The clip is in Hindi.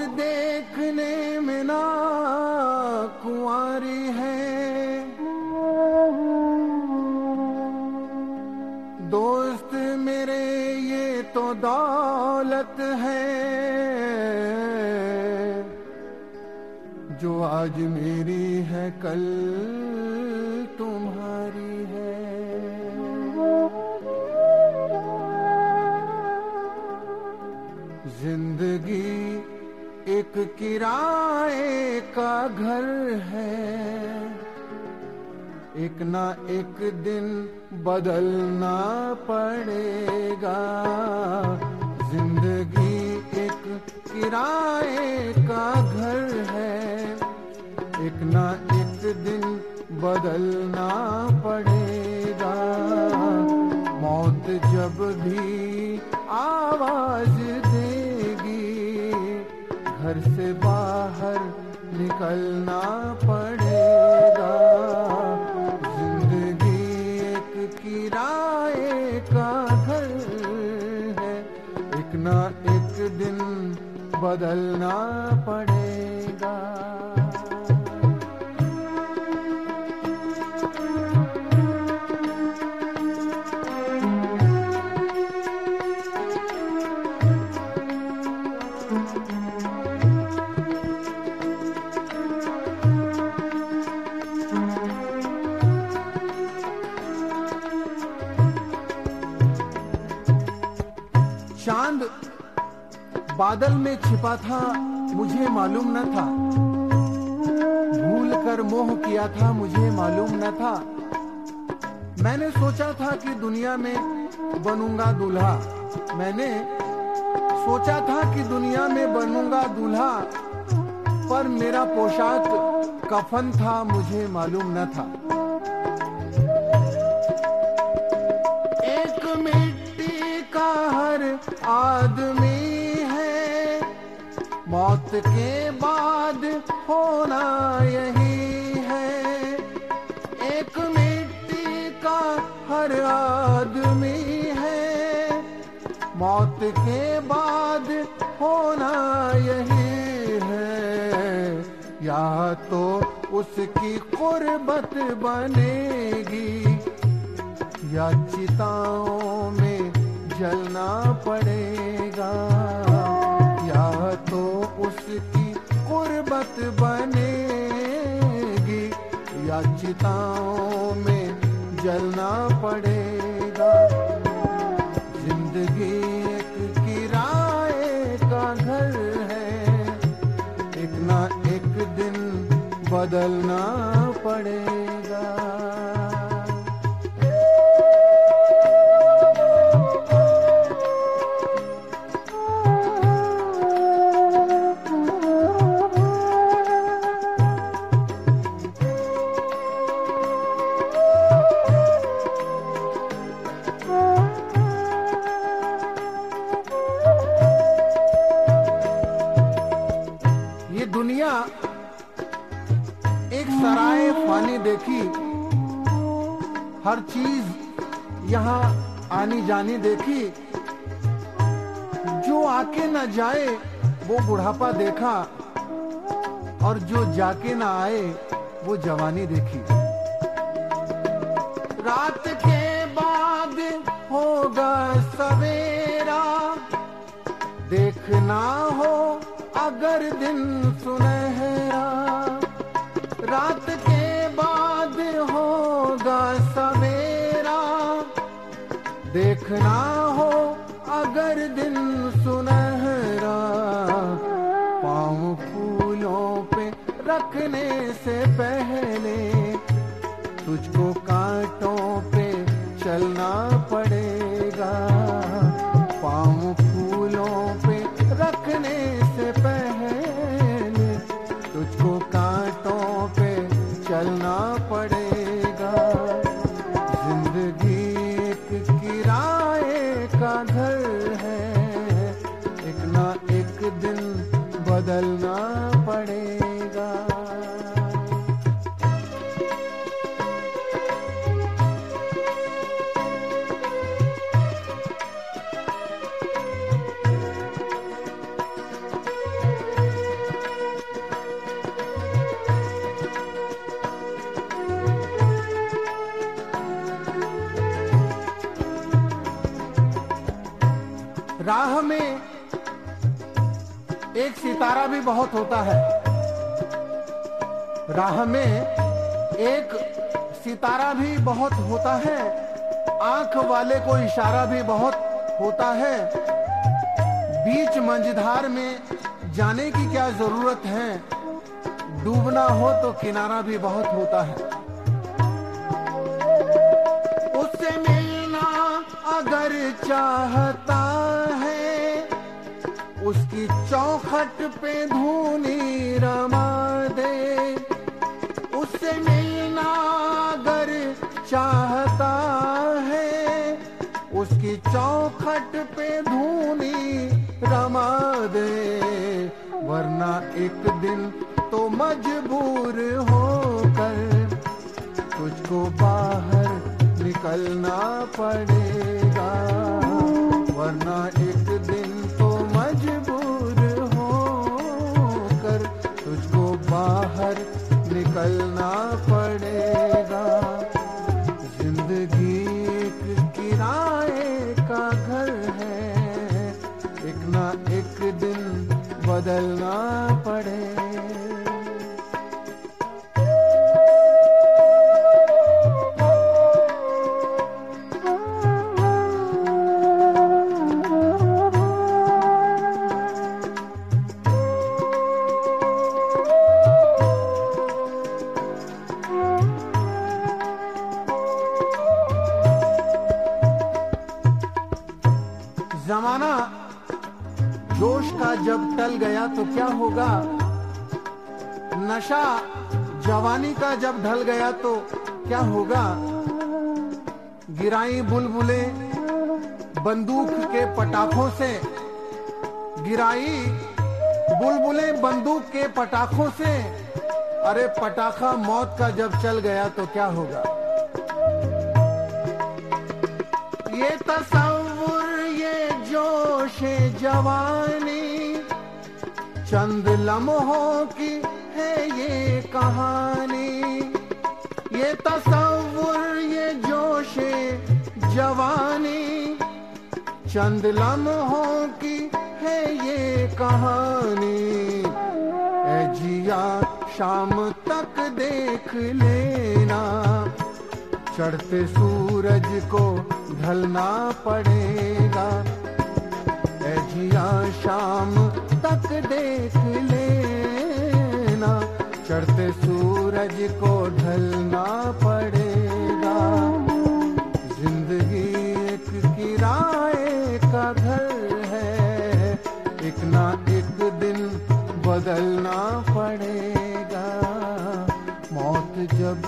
और देखने में ना कुंवारी है। दोस्त मेरे, ये तो दौलत है। जो आज मेरी है, कल तुम्हारी है। ज़िंदगी एक किराए का घर है। एक ना एक दिन बदलना पड़ेगा। ज़िंदगी एक किराए का घर है। एक ना एक दिन बदलना पड़ेगा। मौत जब भी घर से बाहर निकलना पड़ेगा। ज़िंदगी एक किराए का घर है। एक ना एक दिन बदलना पड़ेगा। चाँद बादल में छिपा था, मुझे मालूम न था। भूल कर मोह किया था, मुझे मालूम न था। मैंने सोचा था कि दुनिया में बनूँगा दूल्हा। मैंने सोचा था कि दुनिया में बनूँगा दूल्हा। पर मेरा पोशाक कफन था, मुझे मालूम न था। एक मिट्टी का हर आदमी मौत के बाद होना यही है। एक मिट्टी का हर आदमी है। मौत के बाद होना यही है। या तो उसकी कुर्बत बनेगी, या चिताओं में जलना पड़ेगा। चिताओं में जलना पड़ेगा। ज़िंदगी एक किराए का घर है। एक ना एक दिन बदलना पड़ेगा। फानी देखी, हर चीज़ यहाँ आनी जानी देखी। जो आके न जाए, वो बुढ़ापा देखा, और जो जाके ना आए, वो जवानी देखी। रात के बाद होगा सवेरा, देखना हो अगर दिन सुनहरा देखना हो अगर दिन सुनहरा पाँव फूलों पे रखने से पहले तुझको बदलना पड़ेगा। राह में एक सितारा भी बहुत होता है। राह में एक सितारा भी बहुत होता है, आँख वाले को इशारा भी बहुत होता है। बीच मंझधार में जाने की क्या ज़रूरत है? डूबना हो तो किनारा भी बहुत होता है। उससे मिलना अगर चाहता उसकी चौखट पे धूनी रमा दे। उससे मिलना अगर चाहता है, उसकी चौखट पे धूनी रमा दे। वरना एक दिन तो मजबूर होकर तुझको बाहर निकलना पड़ेगा। वरना एक जमाना जोश का जब टल गया तो क्या होगा? नशा, जवानी का जब ढल गया तो क्या होगा? गिराई बुलबुले, बंदूक के पटाखों से। गिराई बुलबुले, बंदूक के पटाखों से। अरे, पटाखा मौत का जब चल गया तो क्या होगा? ये तस्वुर ये जोश जवानी, चंद लम्हों की है ये कहानी। ये तस्वुर ये जोशे जवानी, चंद लम्हों की है ये कहानी। ए जिया, शाम तक देख लेना, चढ़ते सूरज को ढलना पड़ेगा। जिया शाम तक देख लेना। चढ़ते सूरज को ढलना पड़ेगा। ज़िंदगी एक किराए का घर है। एक ना एक दिन बदलना पड़ेगा। मौत जब